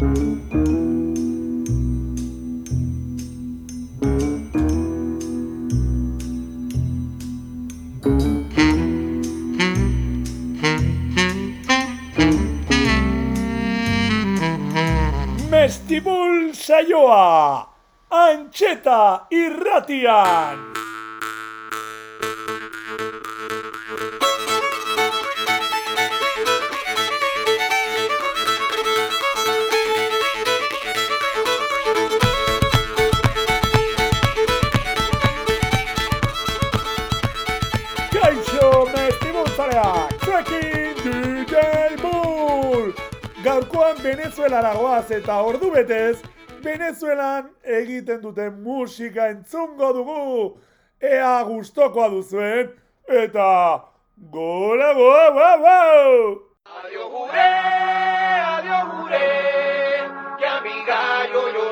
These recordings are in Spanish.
Mestibul saioa, antxeta irratian! Venezuela goaz eta ordu betez, Venezuelan egiten duten musika entzungo dugu. Ea gustokoa duzuen, eta gola goa, goa, goa! Adio gure, adio gure, que amiga yo, yo.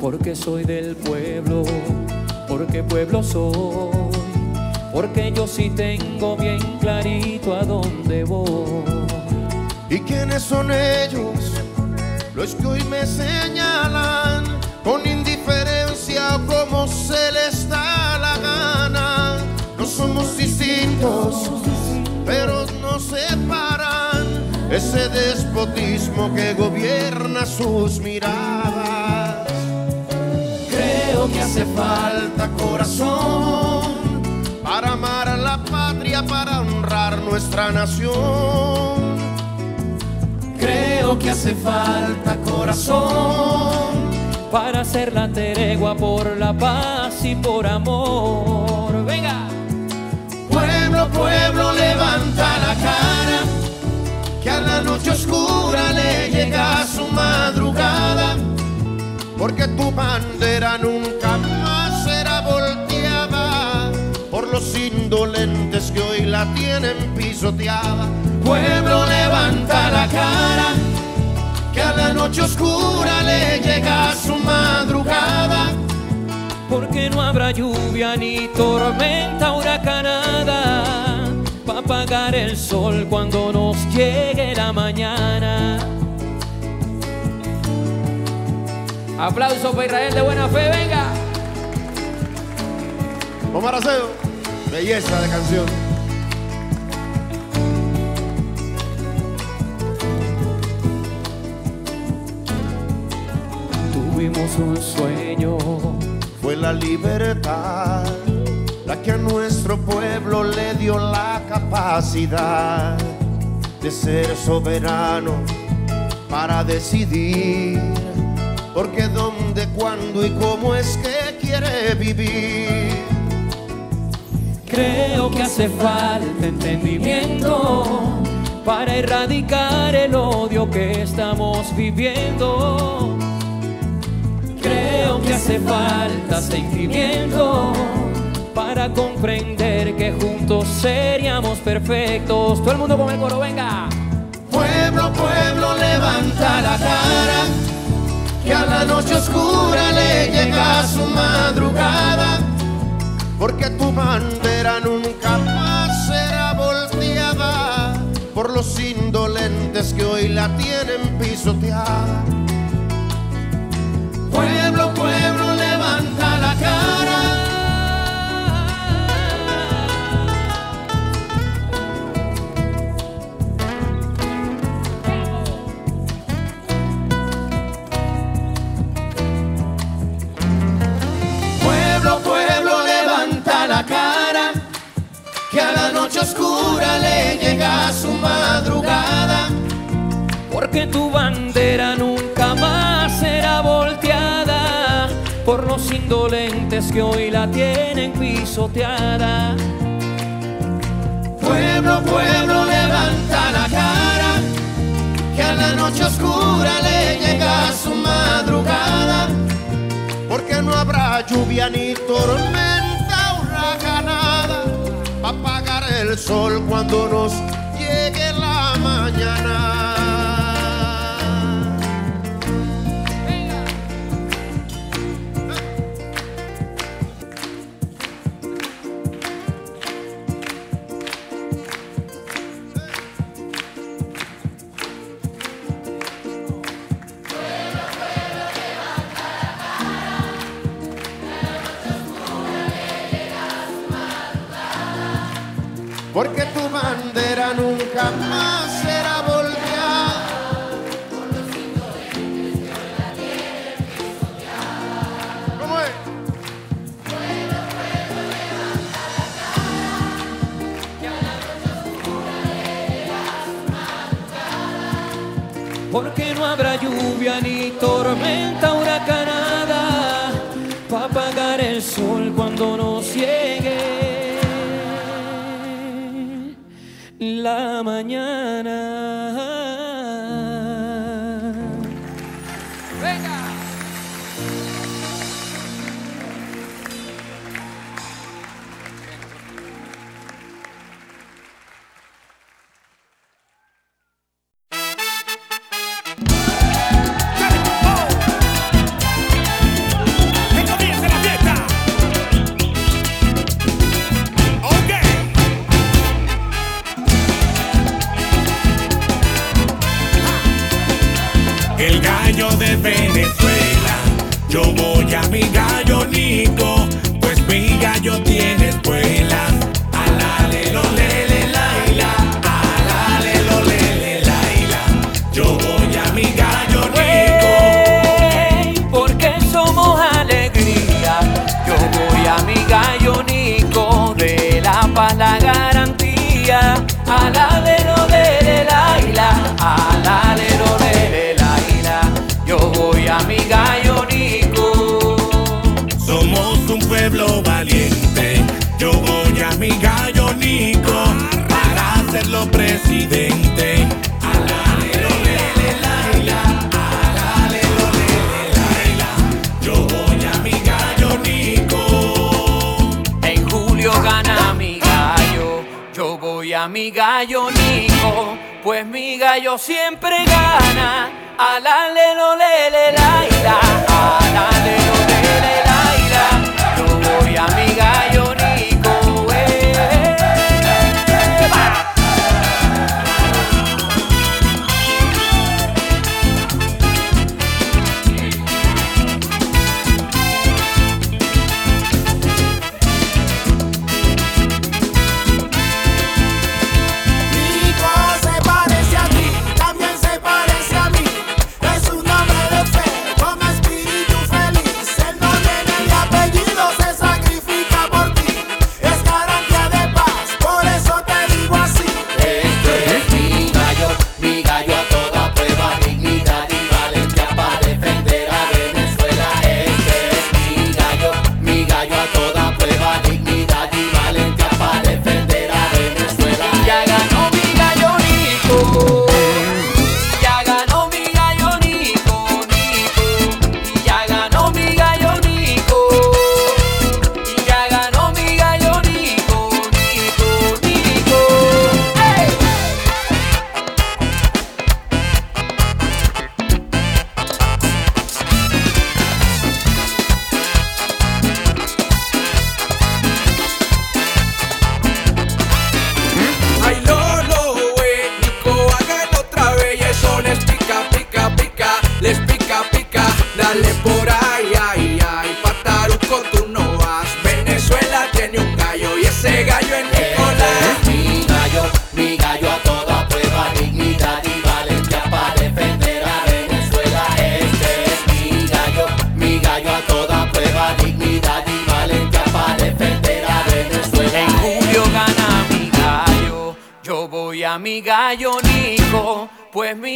Porque soy del pueblo, porque pueblo soy, porque yo sí tengo bien clarito a dónde voy. ¿Y quiénes son ellos? Los que hoy me señalan con indiferencia o como se les da la gana. No somos distintos, pero nos separan ese despotismo que gobierna sus miradas. Creo que hace falta corazón para amar a la patria, para honrar nuestra nación. Creo que hace falta corazón para hacer la tregua por la paz y por amor. Venga, Pueblo, pueblo, levanta la cara, que a la noche oscura le llega su madrugada, porque tu bandera nunca más será volteada por los indolentes que hoy la tienen pisoteada. Pueblo, levanta la cara, que a la noche oscura le llega su madrugada. porque no habrá lluvia ni tormenta huracanada apagar el sol cuando nos llegue la mañana. Aplauso para Israel de buena fe, venga. Omar Acedo, belleza de canción. Tuvimos un sueño, Fue la libertad la que a nuestro pueblo le dio la capacidad de ser soberano para decidir. Porque dónde, cuándo y cómo es que quiere vivir. creo que hace falta entendimiento para erradicar el odio que estamos viviendo. Creo que hace falta sentimiento para comprender que juntos seríamos perfectos. Todo el mundo con el coro, venga. Pueblo, pueblo, levanta la cara, que a la noche oscura le llega su madrugada, porque tu bandera nunca más será volteada por los indolentes que hoy la tienen pisoteada. Pueblo, pueblo, levanta la cara. Oscura le llega su madrugada. Porque tu bandera nunca más será volteada por los indolentes que hoy la tienen pisoteada. Pueblo, pueblo, levanta la cara, que a la noche oscura le llega su madrugada. Porque no habrá lluvia ni tormenta el sol cuando nos llegue la mañana. Bandera laila. Yo voy a mi gallo Nico. En julio gana mi gallo, yo voy a mi gallo Nico, pues mi gallo siempre gana. A la le lo le le la ira, a la le lo le le la ira. Yo voy a mi gallo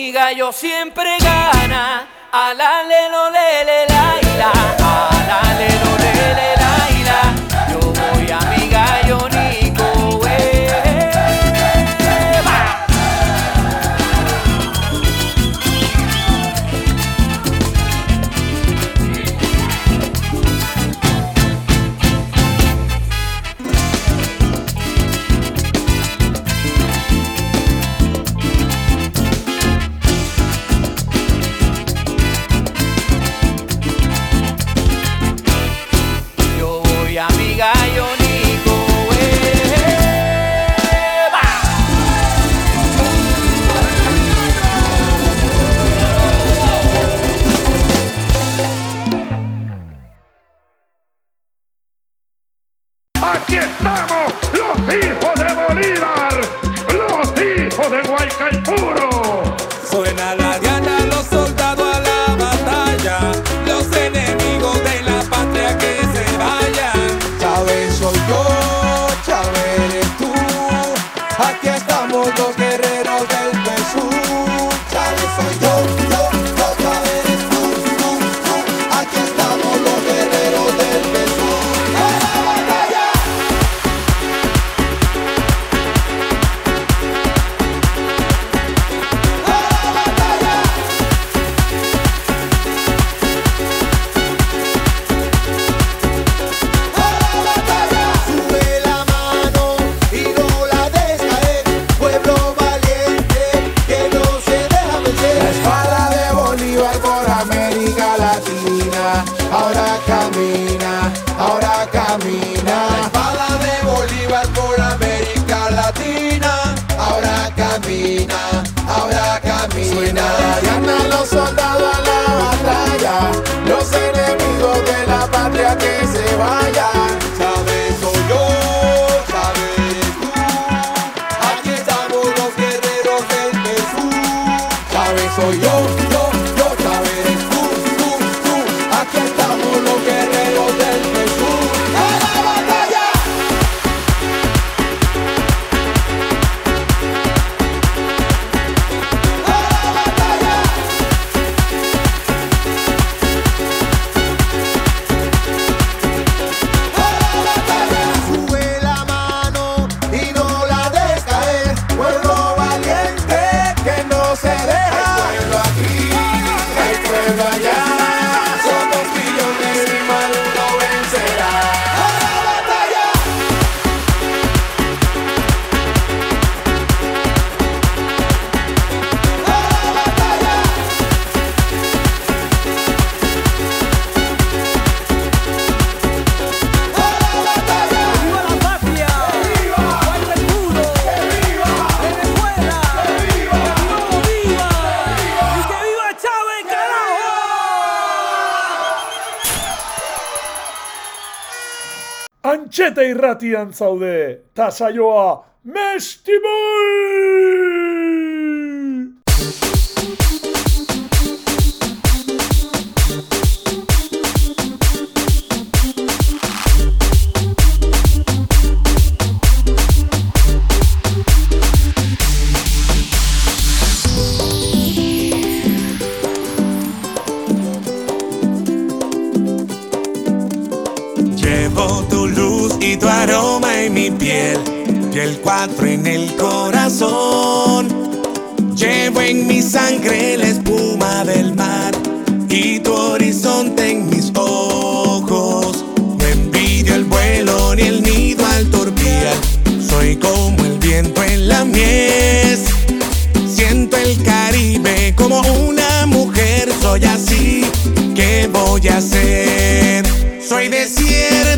mi gallo siempre gana. Al le, le, aquí estamos dos. que txeta irratian zaude, ta saioa, mestibol! en el corazón. Llevo en mi sangre la espuma del mar y tu horizonte en mis ojos. No envidio el vuelo ni el nido al torpial. Soy como el viento en la mies. Siento el Caribe como una mujer. Soy así, ¿qué voy a hacer? Soy desierto.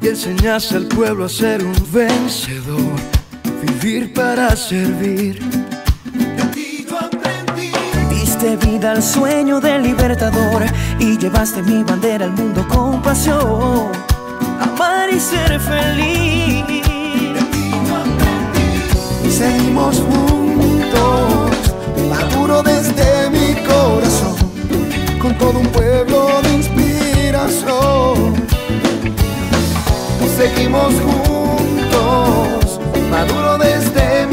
y enseñaste al pueblo a ser un vencedor, vivir para servir. Aprendí. Diste vida al sueño del libertador y llevaste mi bandera al mundo con pasión. Amar y ser feliz. De ti yo aprendí. Seguimos juntos, maduro desde mi corazón, con todo un pueblo de inspiración seguimos juntos, maduro desde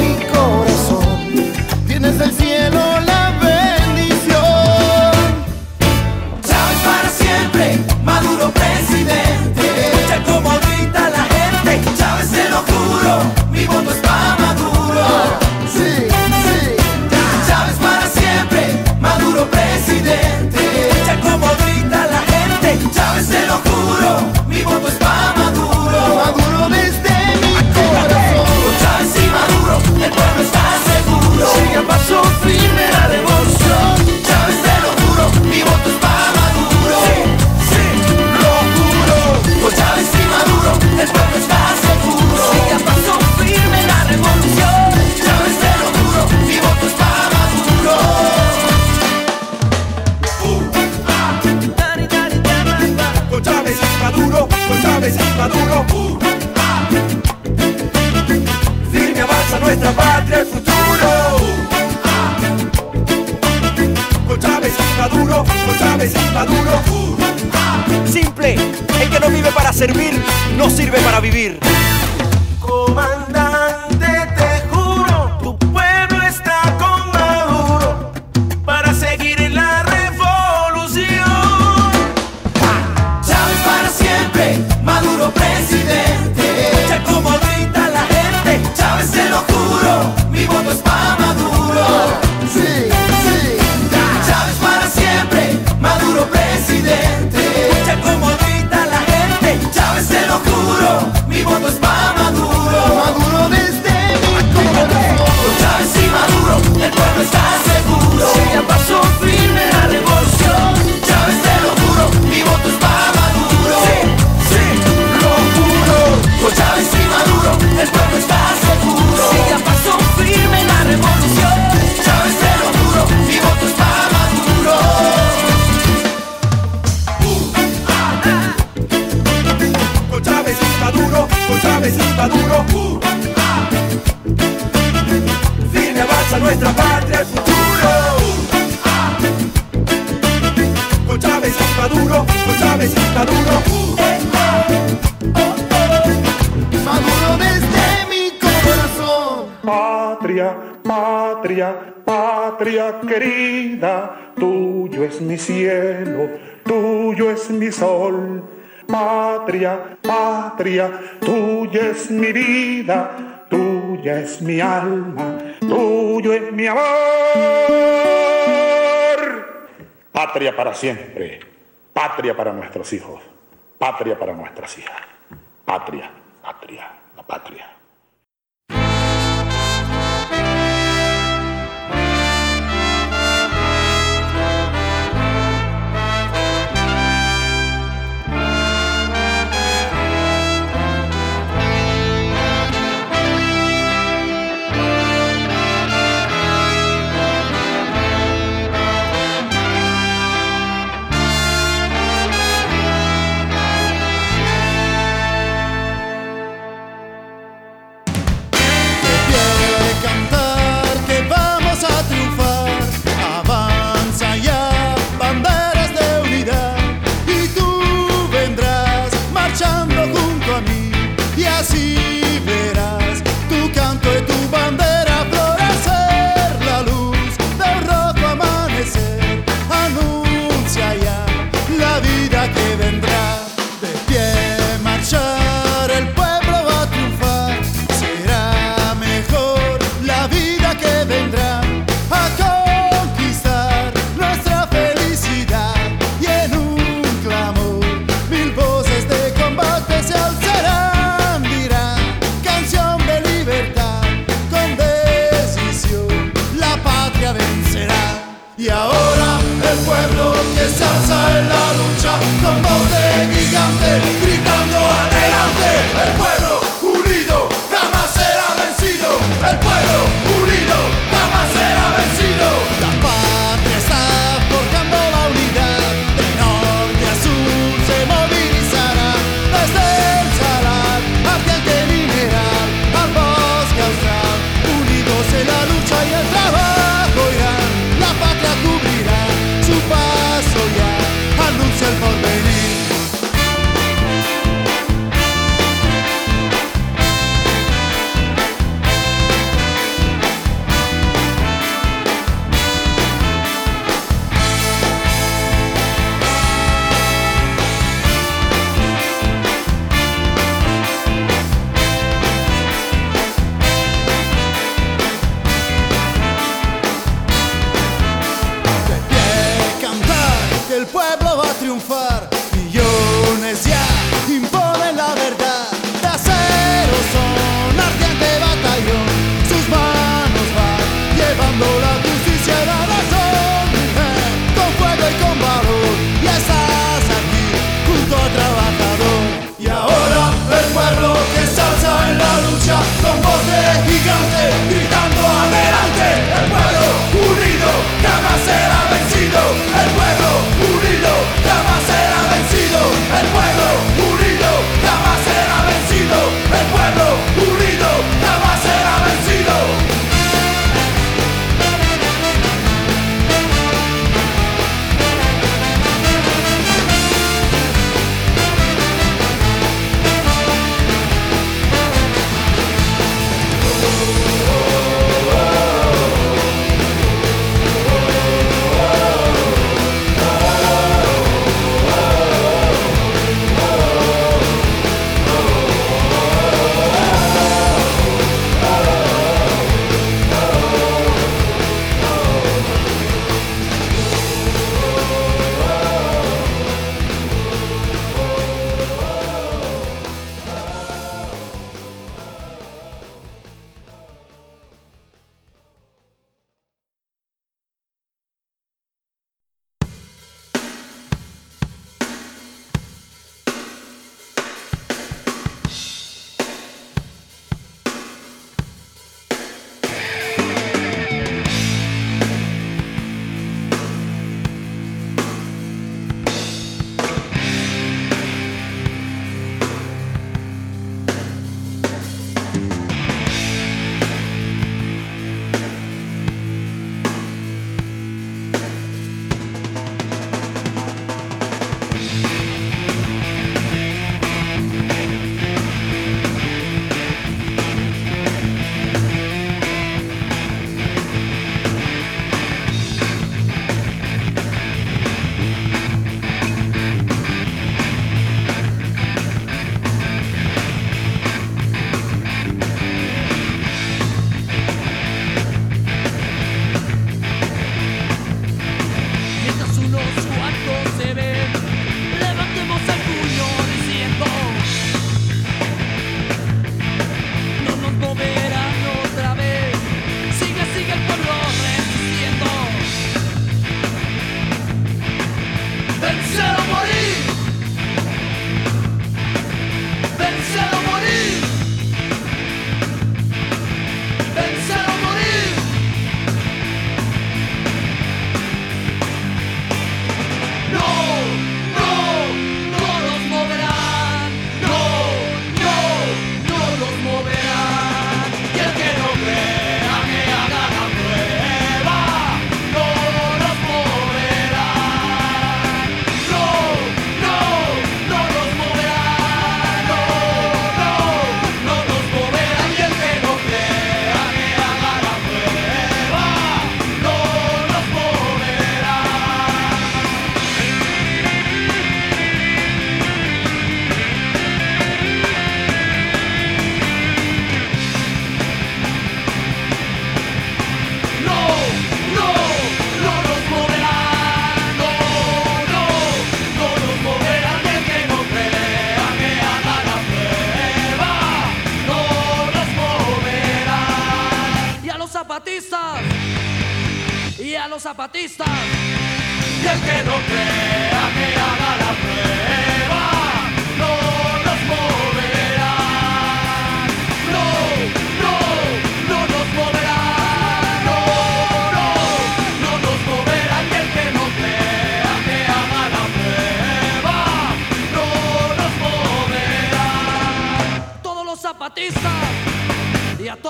participa duro. Uh, ah. Firme avanza nuestra patria al futuro. Con Chávez y Maduro, con Chávez y Maduro. Uh. Maduro desde mi corazón. Patria, patria, patria querida, tuyo es mi cielo, tuyo es mi sol patria, patria, tuya es mi vida, tuya es mi alma, tuyo es mi amor. Patria para siempre, patria para nuestros hijos, patria para nuestras hijas, patria, patria, la patria.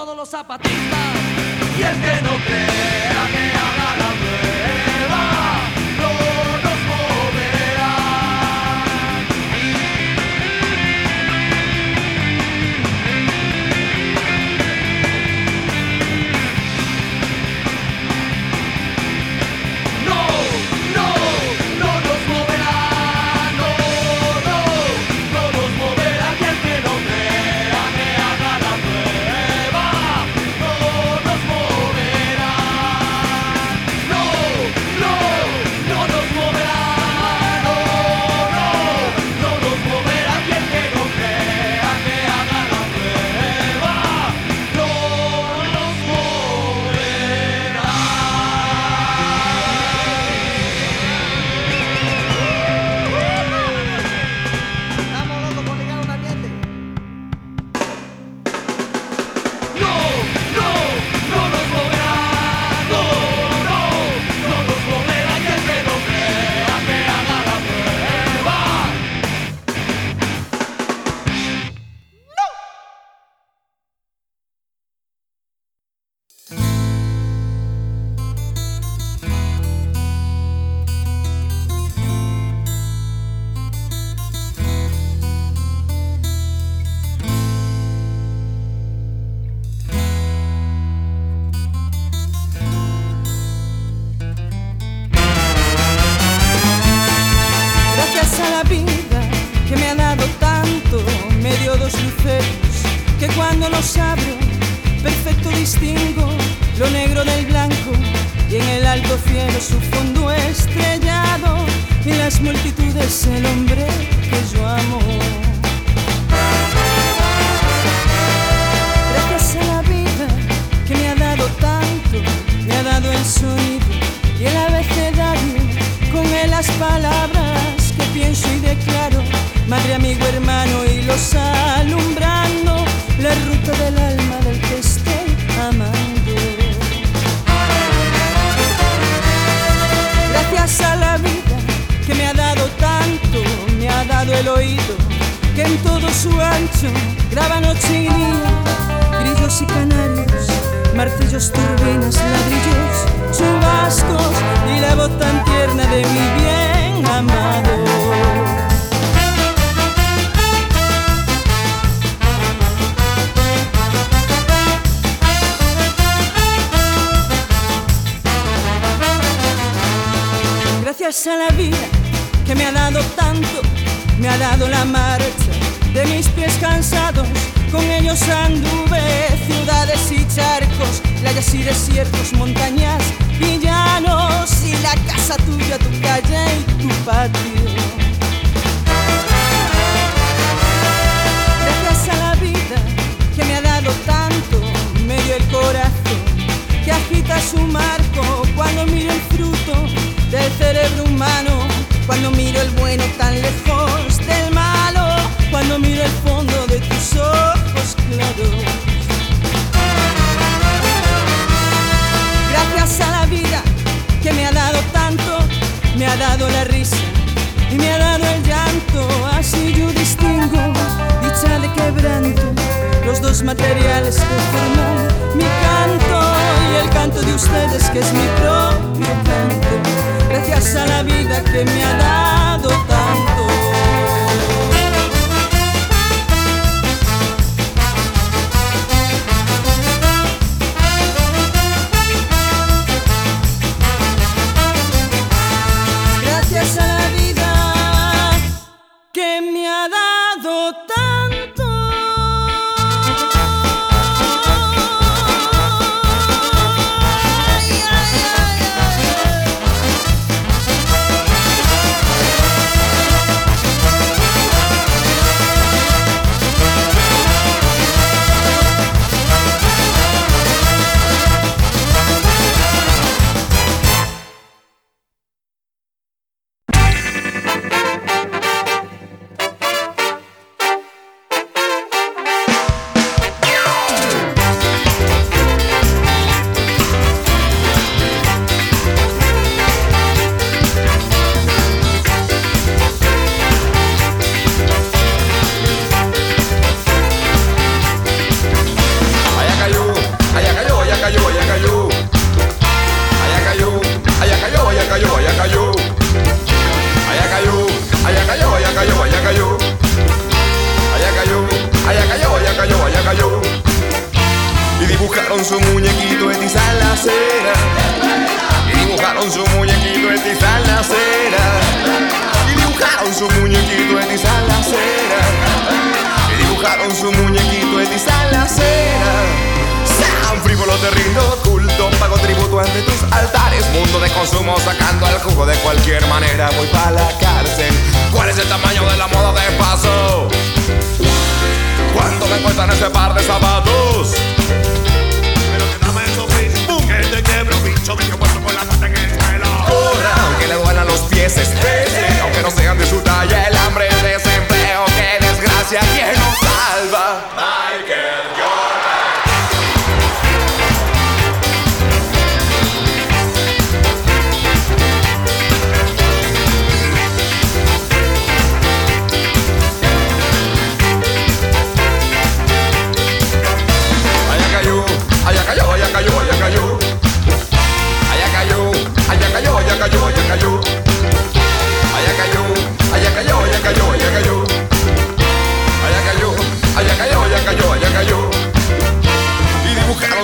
Todos los zapatistas. Y el que no crea lo negro del blanco y en el alto cielo su fondo estrellado y en las multitudes el hombre que yo amo. Gracias a la vida que me ha dado tanto, me ha dado el sonido y el abecedario con él las palabras que pienso y declaro, madre, amigo, hermano, y los alumbrando que en todo su ancho graba noche y día, grillos y canarios, martillos, turbinas, ladrillos, chubascos y la voz tan tierna de mi bien amado. Gracias a la vida que me ha dado tanto, me ha dado la marcha de mis pies cansados. Con ellos anduve ciudades y charcos, playas y desiertos, montañas y llanos, y la casa tuya, tu calle y tu patio. Gracias a la vida que me ha dado tanto, me dio el corazón agita su marco cuando miro el fruto del cerebro humano Cuando miro el bueno tan lejos cuando miro el fondo de tus ojos claros. Gracias a la vida que me ha dado tanto, me ha dado la risa y me ha dado el llanto. Así yo distingo dicha de quebranto, los dos materiales que forman mi canto y el canto de ustedes que es mi propio canto. Gracias a la vida que me ha dado Frívolo te rindo culto, pago tributo ante tus altares. Mundo de consumo sacando el jugo de cualquier manera. Voy para la cárcel. ¿Cuál es el tamaño de la moda de paso? ¿Cuánto me cuestan ese par de zapatos? Pero que dame eso, please. Boom, que te quiebro, bicho, me puesto con la pata en el suelo. Corra, aunque le duelan los pies, espese. Aunque no sean de su talla, el hambre, el desempleo, qué desgracia, ¿quién nos salva? Michael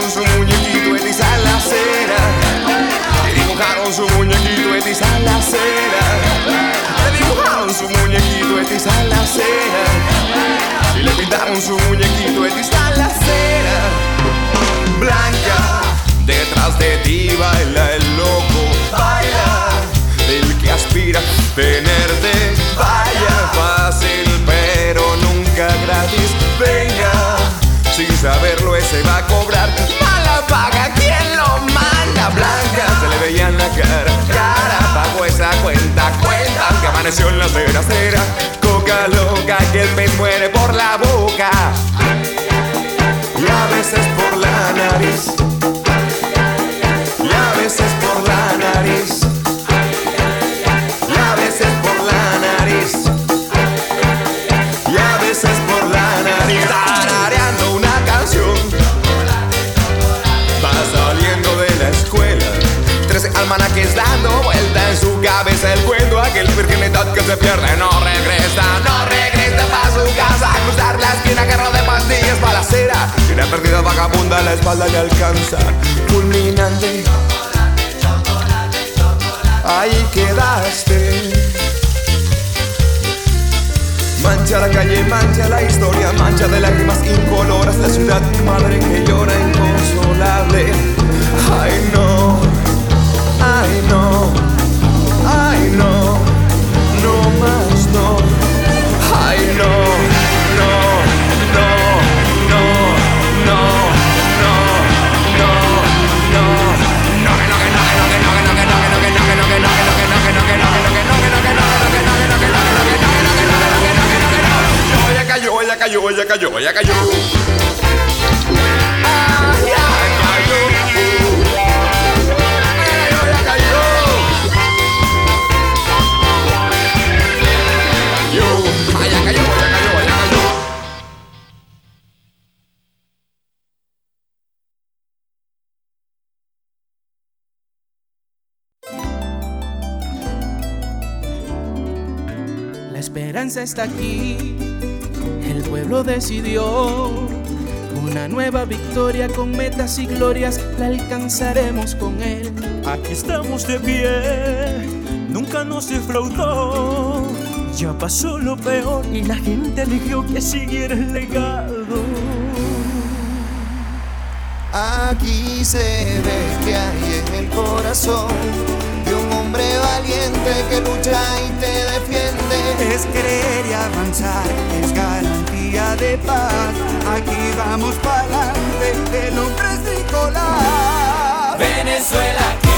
dibujaron su muñequito en tiza la acera. Y dibujaron su muñequito en tiza la acera. Le dibujaron su muñequito en tiza la acera. Y le pintaron su muñequito en tiza la acera. Blanca, detrás de ti baila el loco. Baila, el que aspira a tenerte. Vaya fácil, pero nunca gratis. Venga, sin saberlo ese va a cobrar. Mala paga, ¿quién lo manda? Blanca, se le veía en la cara. Cara, pagó esa cuenta. Cuenta que amaneció en la acera, acera. Coca loca, que el pez muere por la boca. Y a veces por la nariz. Y a veces por la nariz. Se pierde no regresa, no regresa para su casa. A cruzar la esquina carro de pastillas para la acera. Y perdida vagabunda la espalda le alcanza. Fulminante. Ahí quedaste. Mancha la calle, mancha la historia, mancha de lágrimas incoloras la ciudad madre que llora inconsolable. Ay no, ay no, ay no, no más no. Ay no, no, no, no, no, no, no, no, no, que no, que no, que no, que no, que no, que no, que no, que no, que no, que no, que no, está aquí. El pueblo decidió una nueva victoria con metas y glorias, la alcanzaremos con él. Aquí estamos de pie, nunca nos defraudó. Ya pasó lo peor y la gente eligió que siguiera el legado. Aquí se ve que hay en el corazón de un hombre valiente que lucha y te defiende es creer y avanzar, es garantía de paz. Aquí vamos para adelante, el hombre es Nicolás. Venezuela.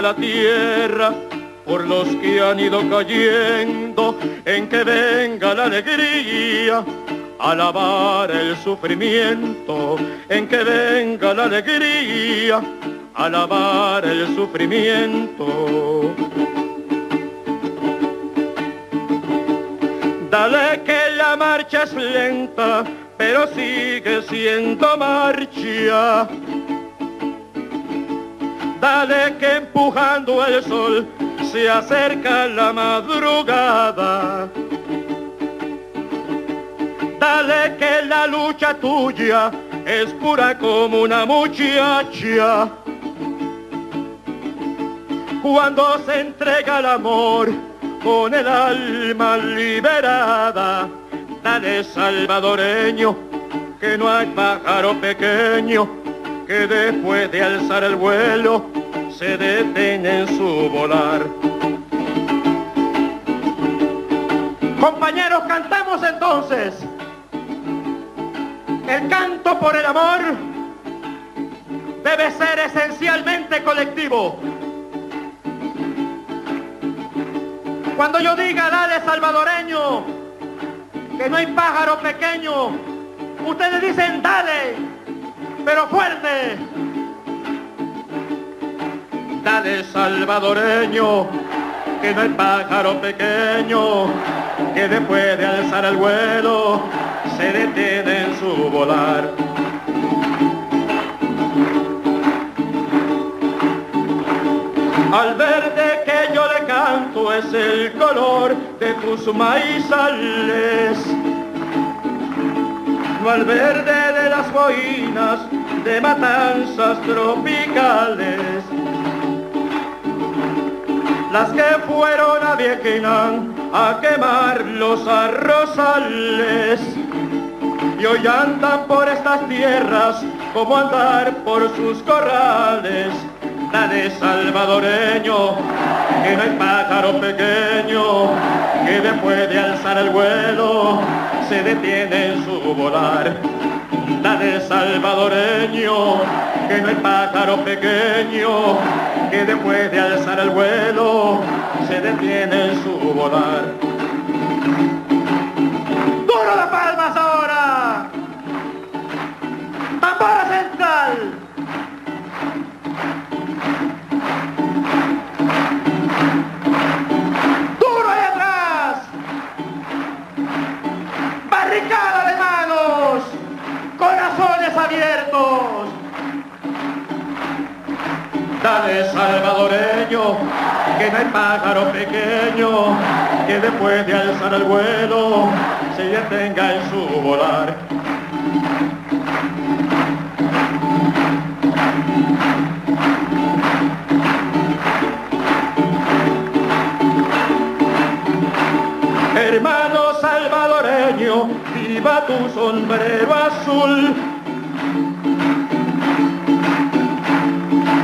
La tierra por los que han ido cayendo, en que venga la alegría a lavar el sufrimiento, en que venga la alegría a lavar el sufrimiento. Dale que la marcha es lenta, pero sigue siendo marcha. Dale que empujando el sol se acerca la madrugada. Dale que la lucha tuya es pura como una muchacha. Cuando se entrega el amor con el alma liberada, dale salvadoreño que no hay pájaro pequeño que después de alzar el vuelo se detiene en su volar. Compañeros, cantemos entonces. El canto por el amor debe ser esencialmente colectivo. Cuando yo diga dale salvadoreño, que no hay pájaro pequeño, ustedes dicen dale, pero fuerte. Dale salvadoreño, que no hay pájaro pequeño, que después de alzar el vuelo se detiene en su volar. Al verde que yo le canto es el color de tus maizales. Al verde de las boinas de matanzas tropicales. Las que fueron a Viequinán a quemar los arrozales. Y hoy andan por estas tierras como andar por sus corrales. Dale salvadoreño, que no hay pájaro pequeño, que después de alzar el vuelo se detiene en su volar. Dale salvadoreño, que no hay pájaro pequeño, que después de alzar el vuelo se detiene en su volar. ¡Duro las palmas ahora! ¡Tambora Dale salvadoreño, que no hay pájaro pequeño, que después de alzar el vuelo se detenga en su volar. Hermano salvadoreño, viva tu sombrero azul.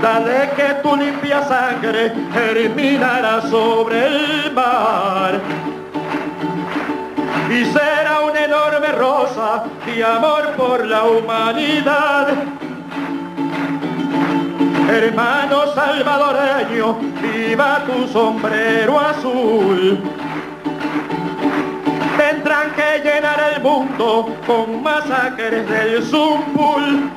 Dale que tu limpia sangre germinará sobre el mar. Y será una enorme rosa de amor por la humanidad. Hermano salvadoreño, viva tu sombrero azul. Tendrán que llenar el mundo con masacres del Zumpul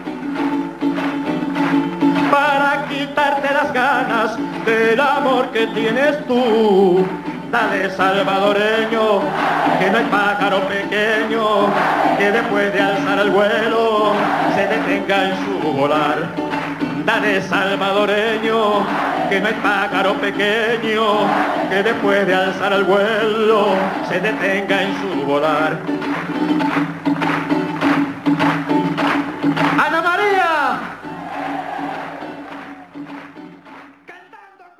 para quitarte las ganas del amor que tienes tú. Dale salvadoreño, que no hay pájaro pequeño, que después de alzar el vuelo se detenga en su volar. Dale salvadoreño, que no hay pájaro pequeño, que después de alzar el vuelo se detenga en su volar.